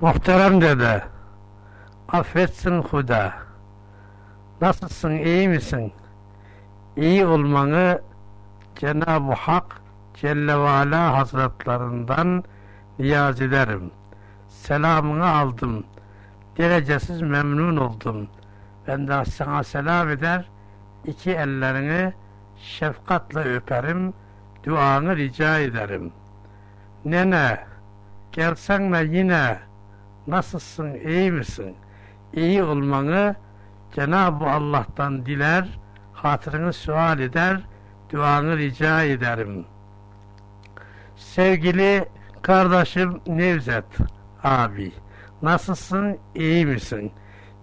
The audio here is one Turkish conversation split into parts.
Muhterem dede, affetsin Huda. Nasılsın, iyi misin? İyi olmanı Cenab-ı Hak Celle ve Hazretlerinden niyaz ederim. Selamını aldım. Derecesiz memnun oldum. Ben de sana selam eder, iki ellerini şefkatle öperim, duanı rica ederim. Nene, gelsenle yine nasılsın, iyi misin? İyi olmanı Cenab-ı Allah'tan diler, hatırını sual eder, duanı rica ederim. Sevgili kardeşim Nevzat abi, nasılsın, iyi misin?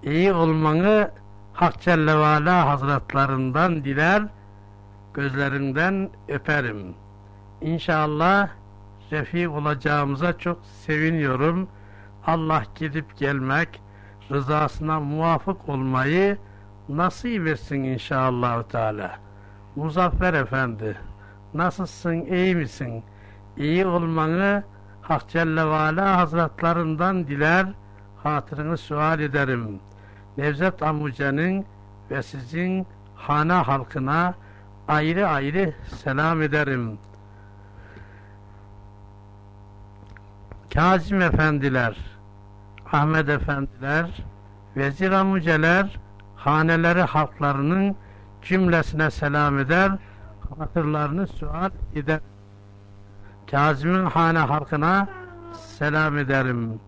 İyi olmanı Hak Celle ve Hazretlerinden diler, gözlerinden öperim. İnşallah refik olacağımıza çok seviniyorum. Allah gidip gelmek, rızasına muvafık olmayı nasip etsin inşallah Teala. Muzaffer Efendi, nasılsın, iyi misin? İyi olmanı Hak Celle ve Ala Hazretlerinden diler, hatırını sual ederim. Nevzat Amuca'nın ve sizin hana halkına ayrı ayrı selam ederim. Kazım efendiler, Ahmet efendiler, vezir amuceler, haneleri halklarının cümlesine selam eder, hatırlarını sual eder. Kazım'ın hane halkına selam ederim.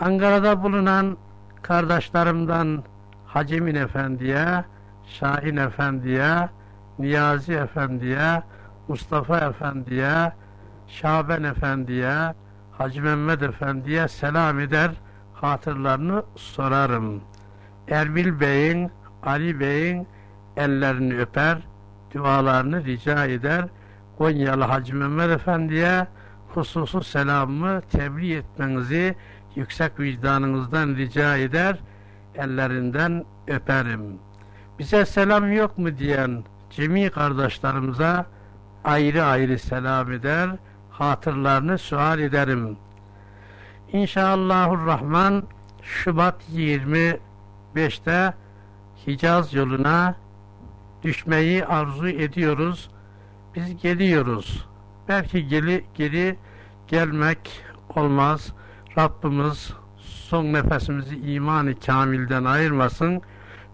Ankara'da bulunan kardeşlerimden Hacemin Efendi'ye, Şahin Efendi'ye, Niyazi Efendi'ye, Mustafa Efendi'ye, Şaben Efendi'ye, Hacı Mehmet Efendi'ye selam eder, hatırlarını sorarım. Erbil Bey'in, Ali Bey'in ellerini öper, dualarını rica eder. Konyalı Hacı Mehmet Efendi'ye hususu selamımı tebliğ etmenizi yüksek vicdanınızdan rica eder, ellerinden öperim. Bize selam yok mu diyen cemi kardeşlerimize ayrı ayrı selam eder, hatırlarını sual ederim. İnşallahurrahman Şubat 25'te Hicaz yoluna düşmeyi arzu ediyoruz. Biz geliyoruz. Belki geri, geri gelmek olmaz. Rabbimiz son nefesimizi imanı kamilden ayırmasın.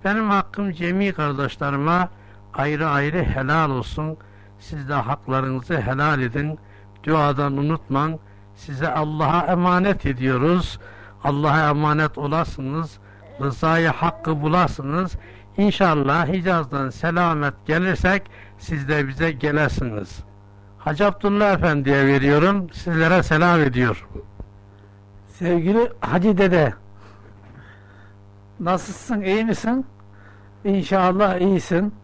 Benim hakkım cemi kardeşlerime ayrı ayrı helal olsun. Siz de haklarınızı helal edin. Duadan unutman. Size Allah'a emanet ediyoruz. Allah'a emanet olasınız. Rızayı hakkı bulasınız. İnşallah Hicaz'dan selamet gelirsek siz de bize gelesiniz. Hacı Abdullah Efendi'ye veriyorum. Sizlere selam ediyor. Sevgili Hacı Dede, nasılsın, iyi misin? İnşallah iyisin.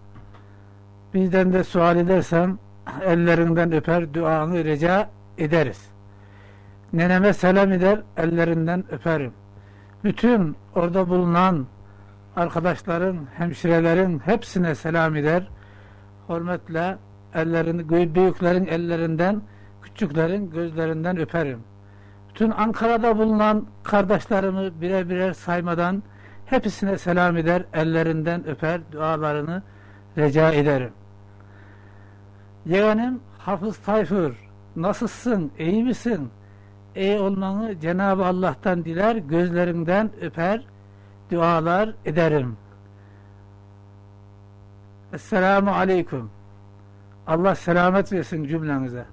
Bizden de sual edersen ellerinden öper, duanı rica ederiz. Neneme selam eder, ellerinden öperim. Bütün orada bulunan arkadaşların, hemşirelerin hepsine selam eder. Hürmetle ellerini, büyüklerin ellerinden, küçüklerin gözlerinden öperim. Bütün Ankara'da bulunan kardeşlerimi birer birer saymadan hepsine selam eder, ellerinden öper, dualarını rica ederim. Yeğenim Hafız Tayfur, nasılsın, iyi misin? İyi olmanı Cenab-ı Allah'tan diler, gözlerinden öper, dualar ederim. Esselamu Aleyküm. Allah selamet versin cümlenize.